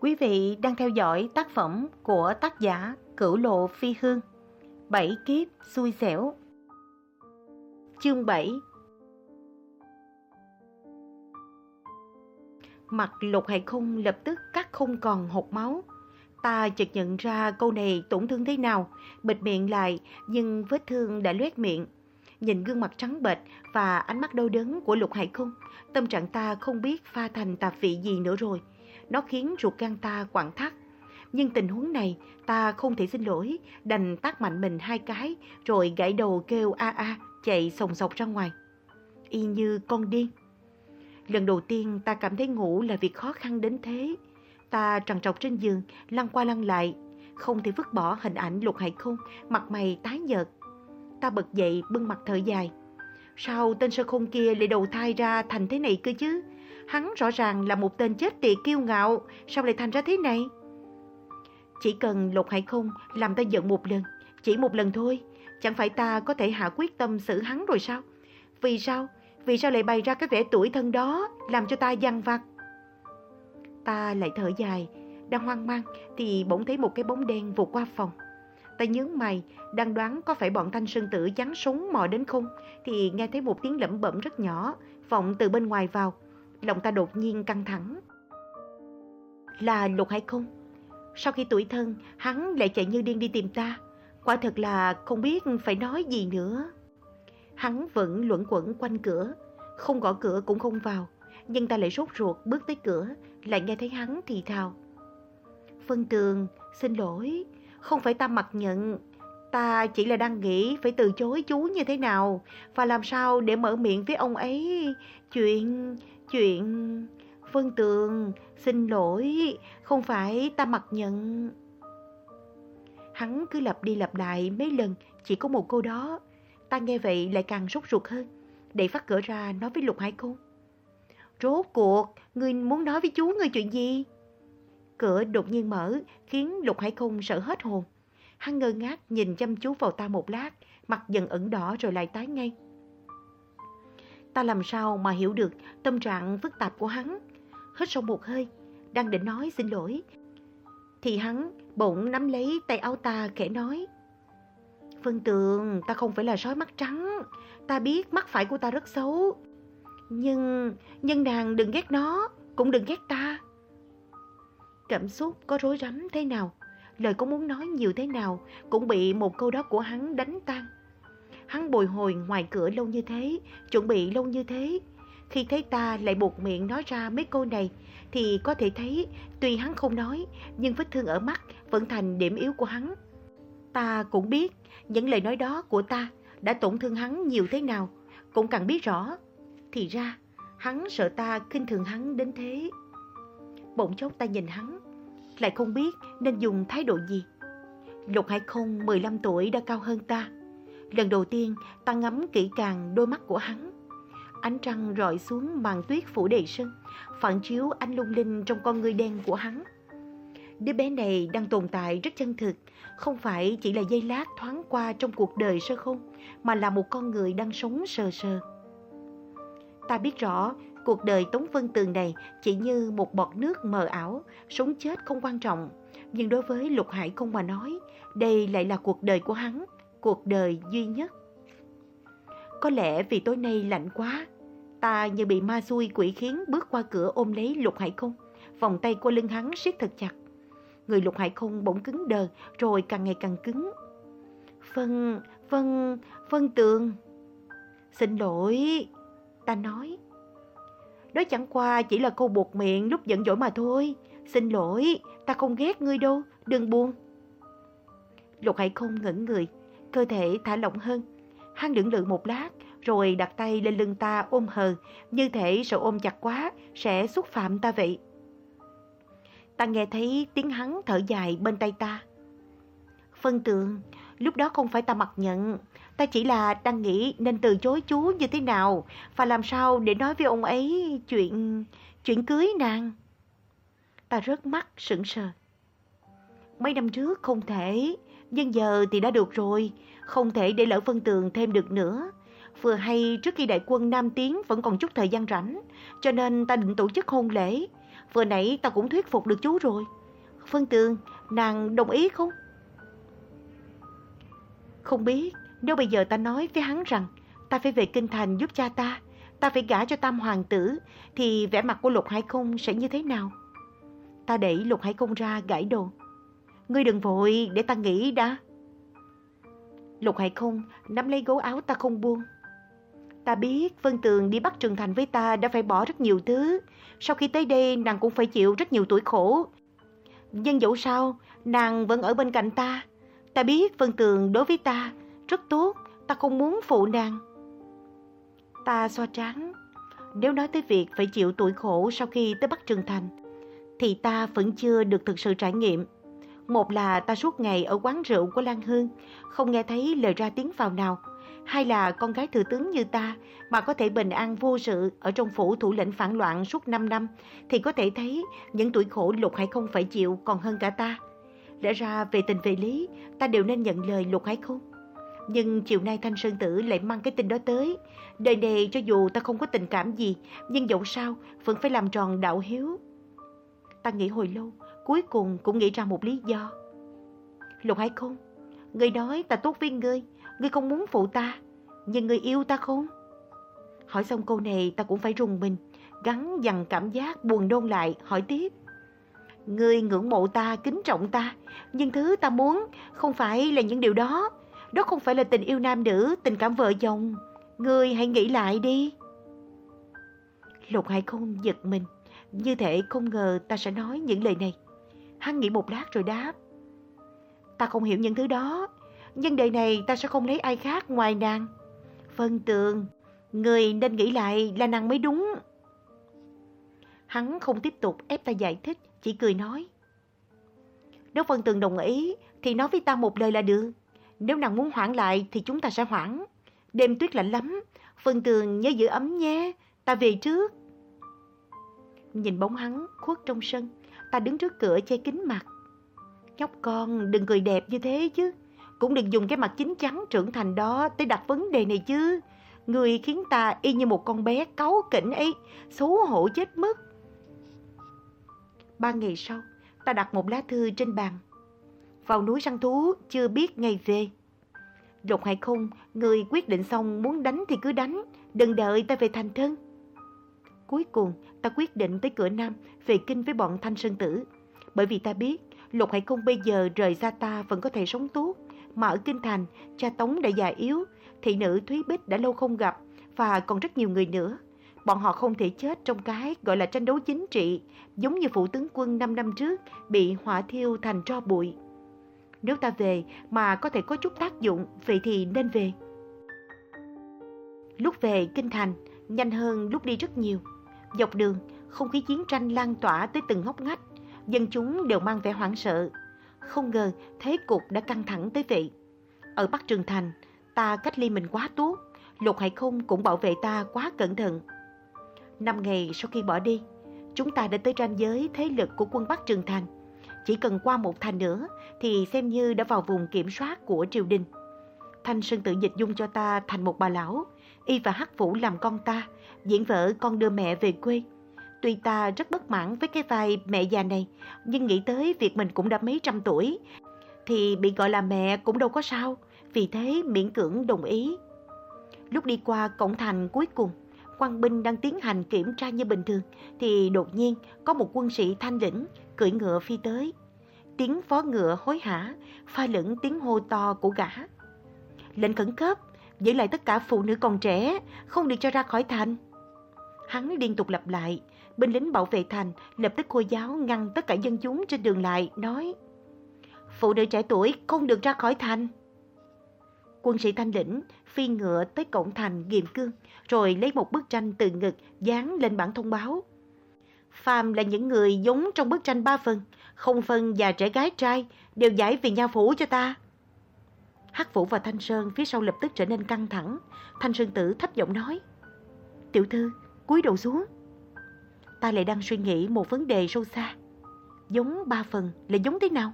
Quý vị đang theo dõi tác phẩm của tác giả Cửu Lộ Phi Hương Bảy kiếp xui xẻo Chương 7 Mặt lục hải Khung lập tức cắt không còn hột máu. Ta chợt nhận ra câu này tổn thương thế nào Bịt miệng lại nhưng vết thương đã loét miệng. Nhìn gương mặt trắng bệch và ánh mắt đau đớn của lục hải Khung, Tâm trạng ta không biết pha thành tạp vị gì nữa rồi nó khiến ruột gan ta quặn thắt. Nhưng tình huống này ta không thể xin lỗi, đành tác mạnh mình hai cái rồi gãy đầu kêu a a chạy sồng sọc ra ngoài. Y như con điên. Lần đầu tiên ta cảm thấy ngủ là việc khó khăn đến thế. Ta trằn trọc trên giường, lăn qua lăn lại, không thể vứt bỏ hình ảnh lục hải không, mặt mày tái nhợt. Ta bật dậy bưng mặt thở dài. Sao tên sơ khôn kia lại đầu thai ra thành thế này cơ chứ? Hắn rõ ràng là một tên chết tiệt kiêu ngạo, sao lại thành ra thế này? Chỉ cần Lục Hải Không làm ta giận một lần, chỉ một lần thôi, chẳng phải ta có thể hạ quyết tâm xử hắn rồi sao? Vì sao? Vì sao lại bày ra cái vẻ tuổi thân đó, làm cho ta dằn vặt? Ta lại thở dài, đang hoang mang thì bỗng thấy một cái bóng đen vụt qua phòng. Ta nhướng mày, đang đoán có phải bọn thanh sơn tử chắn súng mò đến không, thì nghe thấy một tiếng lẩm bẩm rất nhỏ, vọng từ bên ngoài vào lòng ta đột nhiên căng thẳng. Là lục hay không? Sau khi tuổi thân, hắn lại chạy như điên đi tìm ta. Quả thật là không biết phải nói gì nữa. Hắn vẫn luẩn quẩn quanh cửa, không gõ cửa cũng không vào. Nhưng ta lại sốt ruột bước tới cửa, lại nghe thấy hắn thì thào. Phân tường, xin lỗi, không phải ta mặc nhận. Ta chỉ là đang nghĩ phải từ chối chú như thế nào và làm sao để mở miệng với ông ấy. Chuyện, Chuyện... Vân Tường, xin lỗi, không phải ta mặc nhận. Hắn cứ lặp đi lặp lại mấy lần, chỉ có một câu đó. Ta nghe vậy lại càng sốt ruột hơn. Đẩy phát cửa ra nói với Lục Hải Côn. Rốt cuộc, ngươi muốn nói với chú ngươi chuyện gì? Cửa đột nhiên mở, khiến Lục Hải Côn sợ hết hồn. Hắn ngơ ngác nhìn chăm chú vào ta một lát, mặt dần ẩn đỏ rồi lại tái ngay làm sao mà hiểu được tâm trạng phức tạp của hắn. Hít sâu một hơi, đang định nói xin lỗi. Thì hắn bỗng nắm lấy tay áo ta khẽ nói. Phân tường, ta không phải là sói mắt trắng. Ta biết mắt phải của ta rất xấu. Nhưng, nhưng nàng đừng ghét nó, cũng đừng ghét ta. Cảm xúc có rối rắm thế nào, lời có muốn nói nhiều thế nào cũng bị một câu đó của hắn đánh tan. Hắn bồi hồi ngoài cửa lâu như thế, chuẩn bị lâu như thế. Khi thấy ta lại buộc miệng nói ra mấy câu này, thì có thể thấy tuy hắn không nói, nhưng vết thương ở mắt vẫn thành điểm yếu của hắn. Ta cũng biết những lời nói đó của ta đã tổn thương hắn nhiều thế nào, cũng càng biết rõ. Thì ra, hắn sợ ta khinh thường hắn đến thế. Bỗng chốc ta nhìn hắn, lại không biết nên dùng thái độ gì. Lục Hải Không 15 tuổi đã cao hơn ta. Lần đầu tiên ta ngắm kỹ càng đôi mắt của hắn. Ánh trăng rọi xuống màn tuyết phủ đầy sân, phản chiếu ánh lung linh trong con người đen của hắn. Đứa bé này đang tồn tại rất chân thực, không phải chỉ là giây lát thoáng qua trong cuộc đời sơ không, mà là một con người đang sống sờ sờ. Ta biết rõ, cuộc đời Tống Vân Tường này chỉ như một bọt nước mờ ảo, sống chết không quan trọng. Nhưng đối với Lục Hải không mà nói, đây lại là cuộc đời của hắn cuộc đời duy nhất. Có lẽ vì tối nay lạnh quá, ta như bị ma xui quỷ khiến bước qua cửa ôm lấy Lục Hải Không, vòng tay qua lưng hắn siết thật chặt. Người Lục Hải Không bỗng cứng đờ rồi càng ngày càng cứng. Vân, Vân, Vân Tường. Xin lỗi, ta nói. Đó chẳng qua chỉ là câu buộc miệng lúc giận dỗi mà thôi. Xin lỗi, ta không ghét ngươi đâu, đừng buồn. Lục Hải Không ngẩn người, cơ thể thả lỏng hơn. Hắn lưỡng lự một lát, rồi đặt tay lên lưng ta ôm hờ, như thể sợ ôm chặt quá sẽ xúc phạm ta vậy. Ta nghe thấy tiếng hắn thở dài bên tay ta. Phân tường, lúc đó không phải ta mặc nhận, ta chỉ là đang nghĩ nên từ chối chú như thế nào và làm sao để nói với ông ấy chuyện chuyện cưới nàng. Ta rớt mắt sững sờ. Mấy năm trước không thể, nhưng giờ thì đã được rồi, không thể để lỡ phân tường thêm được nữa. Vừa hay trước khi đại quân Nam Tiến vẫn còn chút thời gian rảnh, cho nên ta định tổ chức hôn lễ. vừa nãy ta cũng thuyết phục được chú rồi. Phân Tường, nàng đồng ý không? Không biết, nếu bây giờ ta nói với hắn rằng ta phải về kinh thành giúp cha ta, ta phải gả cho tam hoàng tử, thì vẻ mặt của Lục Hải Công sẽ như thế nào? Ta đẩy Lục Hải Công ra gãi đồ. Ngươi đừng vội để ta nghĩ đã. Lục Hải không nắm lấy gấu áo ta không buông. Ta biết Vân Tường đi bắt Trường Thành với ta đã phải bỏ rất nhiều thứ. Sau khi tới đây nàng cũng phải chịu rất nhiều tuổi khổ. Nhưng dẫu sao, nàng vẫn ở bên cạnh ta. Ta biết Vân Tường đối với ta rất tốt, ta không muốn phụ nàng. Ta xoa trán. Nếu nói tới việc phải chịu tuổi khổ sau khi tới Bắc Trường Thành, thì ta vẫn chưa được thực sự trải nghiệm. Một là ta suốt ngày ở quán rượu của Lan Hương, không nghe thấy lời ra tiếng vào nào. Hai là con gái thừa tướng như ta mà có thể bình an vô sự ở trong phủ thủ lĩnh phản loạn suốt 5 năm thì có thể thấy những tuổi khổ Lục Hải không phải chịu còn hơn cả ta. Lẽ ra về tình về lý ta đều nên nhận lời Lục Hải không. Nhưng chiều nay Thanh Sơn Tử lại mang cái tin đó tới. Đời này cho dù ta không có tình cảm gì, nhưng dẫu sao vẫn phải làm tròn đạo hiếu. Ta nghĩ hồi lâu, cuối cùng cũng nghĩ ra một lý do. Lục Hải không, ngươi nói ta tốt với ngươi, ngươi không muốn phụ ta, nhưng ngươi yêu ta không? Hỏi xong câu này ta cũng phải rùng mình, gắn dằn cảm giác buồn đôn lại, hỏi tiếp. Ngươi ngưỡng mộ ta, kính trọng ta, nhưng thứ ta muốn không phải là những điều đó. Đó không phải là tình yêu nam nữ, tình cảm vợ chồng. Ngươi hãy nghĩ lại đi. Lục Hải không giật mình, như thể không ngờ ta sẽ nói những lời này. Hắn nghĩ một lát rồi đáp. Ta không hiểu những thứ đó, nhưng đời này ta sẽ không lấy ai khác ngoài nàng. Vân Tường, người nên nghĩ lại là nàng mới đúng. Hắn không tiếp tục ép ta giải thích, chỉ cười nói. Nếu Vân Tường đồng ý thì nói với ta một lời là được. Nếu nàng muốn hoãn lại thì chúng ta sẽ hoãn. Đêm tuyết lạnh lắm, Vân Tường nhớ giữ ấm nhé, ta về trước. Nhìn bóng hắn khuất trong sân, ta đứng trước cửa che kính mặt. Nhóc con đừng cười đẹp như thế chứ, cũng đừng dùng cái mặt chín chắn trưởng thành đó tới đặt vấn đề này chứ. Người khiến ta y như một con bé cáu kỉnh ấy, xấu hổ chết mất. Ba ngày sau, ta đặt một lá thư trên bàn. Vào núi săn thú, chưa biết ngày về. Lục Hải Không, người quyết định xong muốn đánh thì cứ đánh, đừng đợi ta về thành thân. Cuối cùng, ta quyết định tới cửa Nam về kinh với bọn Thanh Sơn Tử. Bởi vì ta biết, Lục Hải Công bây giờ rời xa ta vẫn có thể sống tốt. Mà ở Kinh Thành, cha Tống đã già yếu, thị nữ Thúy Bích đã lâu không gặp và còn rất nhiều người nữa. Bọn họ không thể chết trong cái gọi là tranh đấu chính trị, giống như phụ tướng quân 5 năm trước bị hỏa thiêu thành tro bụi. Nếu ta về mà có thể có chút tác dụng, vậy thì nên về. Lúc về Kinh Thành, nhanh hơn lúc đi rất nhiều. Dọc đường, không khí chiến tranh lan tỏa tới từng ngóc ngách, dân chúng đều mang vẻ hoảng sợ. Không ngờ thế cục đã căng thẳng tới vậy. Ở Bắc Trường Thành, ta cách ly mình quá tốt, Lục Hải Không cũng bảo vệ ta quá cẩn thận. Năm ngày sau khi bỏ đi, chúng ta đã tới ranh giới thế lực của quân Bắc Trường Thành. Chỉ cần qua một thành nữa thì xem như đã vào vùng kiểm soát của triều đình. Thanh Sơn tự dịch dung cho ta thành một bà lão, y và Hắc Vũ làm con ta, diễn vợ con đưa mẹ về quê. Tuy ta rất bất mãn với cái vai mẹ già này, nhưng nghĩ tới việc mình cũng đã mấy trăm tuổi, thì bị gọi là mẹ cũng đâu có sao, vì thế miễn cưỡng đồng ý. Lúc đi qua cổng thành cuối cùng, quan binh đang tiến hành kiểm tra như bình thường, thì đột nhiên có một quân sĩ thanh lĩnh cưỡi ngựa phi tới. Tiếng phó ngựa hối hả, pha lẫn tiếng hô to của gã. Lệnh khẩn cấp, giữ lại tất cả phụ nữ còn trẻ, không được cho ra khỏi thành. Hắn liên tục lặp lại, binh lính bảo vệ thành lập tức khôi giáo ngăn tất cả dân chúng trên đường lại, nói Phụ nữ trẻ tuổi không được ra khỏi thành. Quân sĩ thanh lĩnh phi ngựa tới cổng thành nghiêm cương, rồi lấy một bức tranh từ ngực dán lên bản thông báo. Phàm là những người giống trong bức tranh ba phần, không phân già trẻ gái trai, đều giải vì nha phủ cho ta. Hắc Vũ và Thanh Sơn phía sau lập tức trở nên căng thẳng. Thanh Sơn Tử thấp giọng nói. Tiểu thư, cúi đầu xuống. Ta lại đang suy nghĩ một vấn đề sâu xa. Giống ba phần là giống thế nào?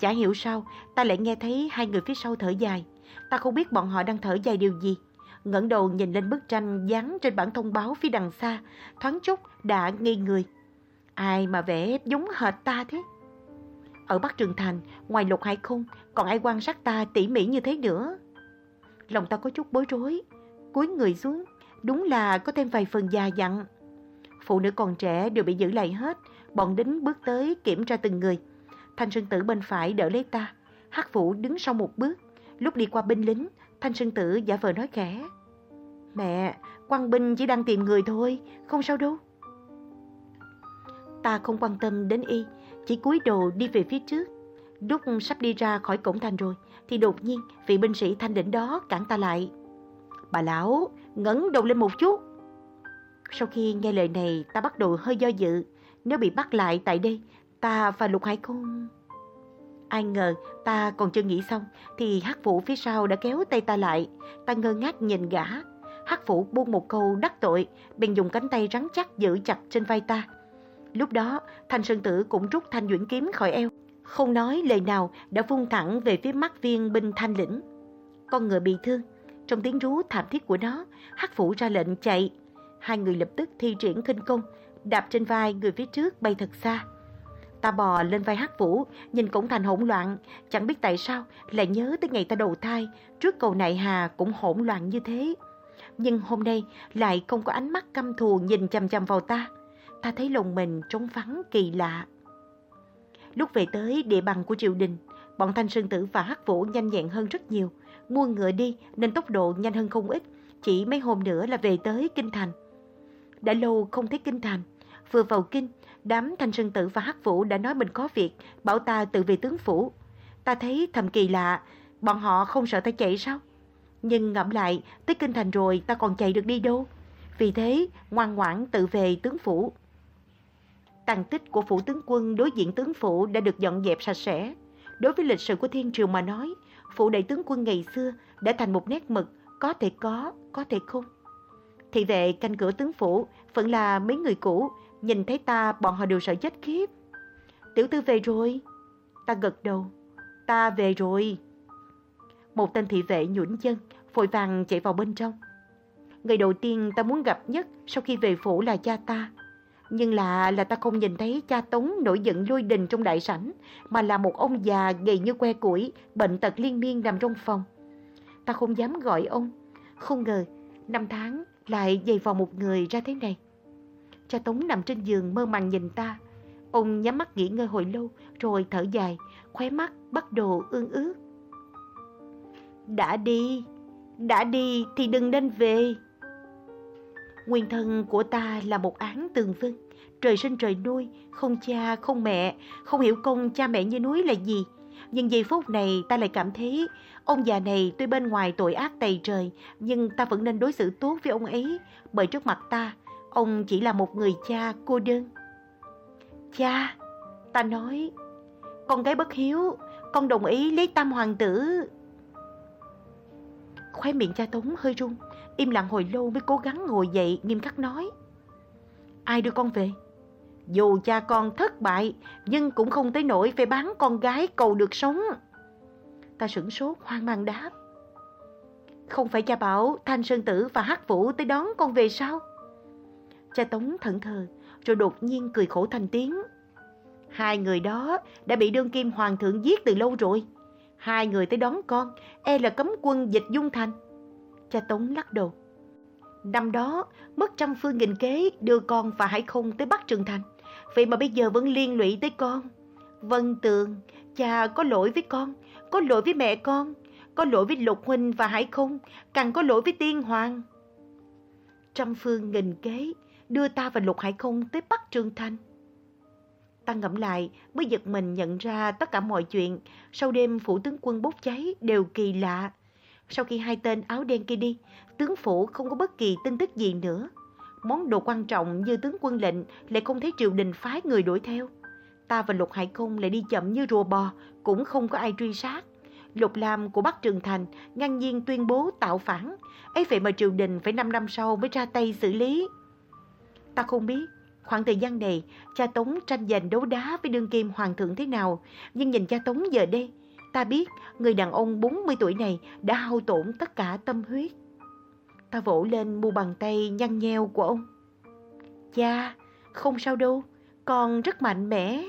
Chả hiểu sao, ta lại nghe thấy hai người phía sau thở dài. Ta không biết bọn họ đang thở dài điều gì. ngẩng đầu nhìn lên bức tranh dán trên bản thông báo phía đằng xa, thoáng chốc đã nghi người. Ai mà vẽ giống hệt ta thế? Ở Bắc Trường Thành, ngoài lục hải không, còn ai quan sát ta tỉ mỉ như thế nữa? Lòng ta có chút bối rối, cúi người xuống, đúng là có thêm vài phần già dặn. Phụ nữ còn trẻ đều bị giữ lại hết, bọn đính bước tới kiểm tra từng người. Thanh Sơn Tử bên phải đỡ lấy ta, Hắc Vũ đứng sau một bước. Lúc đi qua binh lính, Thanh Sơn Tử giả vờ nói khẽ. Mẹ, quan binh chỉ đang tìm người thôi, không sao đâu. Ta không quan tâm đến y, chỉ cúi đầu đi về phía trước. Lúc sắp đi ra khỏi cổng thành rồi, thì đột nhiên vị binh sĩ thanh đỉnh đó cản ta lại. Bà lão, ngẩng đầu lên một chút. Sau khi nghe lời này, ta bắt đầu hơi do dự. Nếu bị bắt lại tại đây, ta và Lục Hải Cung... Ai ngờ ta còn chưa nghĩ xong thì Hắc Vũ phía sau đã kéo tay ta lại. Ta ngơ ngác nhìn gã. Hắc Vũ buông một câu đắc tội, bèn dùng cánh tay rắn chắc giữ chặt trên vai ta. Lúc đó, Thanh Sơn Tử cũng rút thanh duyễn kiếm khỏi eo. Không nói lời nào đã vung thẳng về phía mắt viên binh thanh lĩnh. Con ngựa bị thương. Trong tiếng rú thảm thiết của nó, Hắc Vũ ra lệnh chạy. Hai người lập tức thi triển kinh công, đạp trên vai người phía trước bay thật xa. Ta bò lên vai Hắc Vũ, nhìn cổng thành hỗn loạn, chẳng biết tại sao lại nhớ tới ngày ta đầu thai, trước cầu nại hà cũng hỗn loạn như thế. Nhưng hôm nay lại không có ánh mắt căm thù nhìn chằm chằm vào ta. Ta thấy lòng mình trống vắng kỳ lạ. Lúc về tới địa bàn của triều đình, bọn Thanh Sơn Tử và Hắc Vũ nhanh nhẹn hơn rất nhiều. Mua ngựa đi nên tốc độ nhanh hơn không ít, chỉ mấy hôm nữa là về tới Kinh Thành. Đã lâu không thấy Kinh Thành, vừa vào Kinh, đám Thanh Sơn Tử và Hắc Vũ đã nói mình có việc, bảo ta tự về tướng phủ. Ta thấy thầm kỳ lạ, bọn họ không sợ ta chạy sao? Nhưng ngẫm lại, tới Kinh Thành rồi ta còn chạy được đi đâu? Vì thế, ngoan ngoãn tự về tướng phủ. Tàn tích của phủ tướng quân đối diện tướng phủ đã được dọn dẹp sạch sẽ. Đối với lịch sử của thiên triều mà nói, phủ đại tướng quân ngày xưa đã thành một nét mực, có thể có, có thể không. Thị vệ canh cửa tướng phủ vẫn là mấy người cũ, nhìn thấy ta bọn họ đều sợ chết khiếp. Tiểu tư về rồi. Ta gật đầu. Ta về rồi. Một tên thị vệ nhũn chân, vội vàng chạy vào bên trong. Người đầu tiên ta muốn gặp nhất sau khi về phủ là cha ta. Nhưng là là ta không nhìn thấy cha Tống nổi giận lôi đình trong đại sảnh, mà là một ông già gầy như que củi, bệnh tật liên miên nằm trong phòng. Ta không dám gọi ông. Không ngờ, năm tháng lại dày vào một người ra thế này. Cha Tống nằm trên giường mơ màng nhìn ta. Ông nhắm mắt nghỉ ngơi hồi lâu, rồi thở dài, khóe mắt bắt đầu ương ướt. Đã đi, đã đi thì đừng nên về. Nguyên thân của ta là một án tường vân, trời sinh trời nuôi, không cha, không mẹ, không hiểu công cha mẹ như núi là gì. Nhưng giây phút này ta lại cảm thấy ông già này tuy bên ngoài tội ác tày trời, nhưng ta vẫn nên đối xử tốt với ông ấy, bởi trước mặt ta, ông chỉ là một người cha cô đơn. Cha, ta nói, con gái bất hiếu, con đồng ý lấy tam hoàng tử. Khoe miệng cha Tống hơi run, im lặng hồi lâu mới cố gắng ngồi dậy nghiêm khắc nói. Ai đưa con về? Dù cha con thất bại, nhưng cũng không tới nỗi phải bán con gái cầu được sống. Ta sửng sốt hoang mang đáp. Không phải cha bảo Thanh Sơn Tử và Hắc Vũ tới đón con về sao? Cha Tống thẫn thờ, rồi đột nhiên cười khổ thành tiếng. Hai người đó đã bị đương kim hoàng thượng giết từ lâu rồi. Hai người tới đón con, e là cấm quân dịch dung thành. Cha Tống lắc đầu. Năm đó, mất trăm phương nghìn kế đưa con và Hải Không tới Bắc Trường Thành. Vậy mà bây giờ vẫn liên lụy tới con. Vân Tường, cha có lỗi với con, có lỗi với mẹ con, có lỗi với Lục Huynh và Hải Không, càng có lỗi với Tiên Hoàng. Trăm phương nghìn kế đưa ta và Lục Hải Không tới Bắc Trường Thành. Ta ngẫm lại mới giật mình nhận ra tất cả mọi chuyện sau đêm phủ tướng quân bốc cháy đều kỳ lạ. Sau khi hai tên áo đen kia đi, tướng phủ không có bất kỳ tin tức gì nữa. Món đồ quan trọng như tướng quân lệnh lại không thấy triều đình phái người đuổi theo. Ta và Lục Hải Công lại đi chậm như rùa bò, cũng không có ai truy sát. Lục Lam của Bắc Trường Thành ngang nhiên tuyên bố tạo phản, ấy vậy mà triều đình phải 5 năm sau mới ra tay xử lý. Ta không biết khoảng thời gian này cha Tống tranh giành đấu đá với đương kim hoàng thượng thế nào, nhưng nhìn cha Tống giờ đây, ta biết người đàn ông 40 tuổi này đã hao tổn tất cả tâm huyết. Ta vỗ lên mu bàn tay nhăn nheo của ông. Cha, không sao đâu, Con rất mạnh mẽ,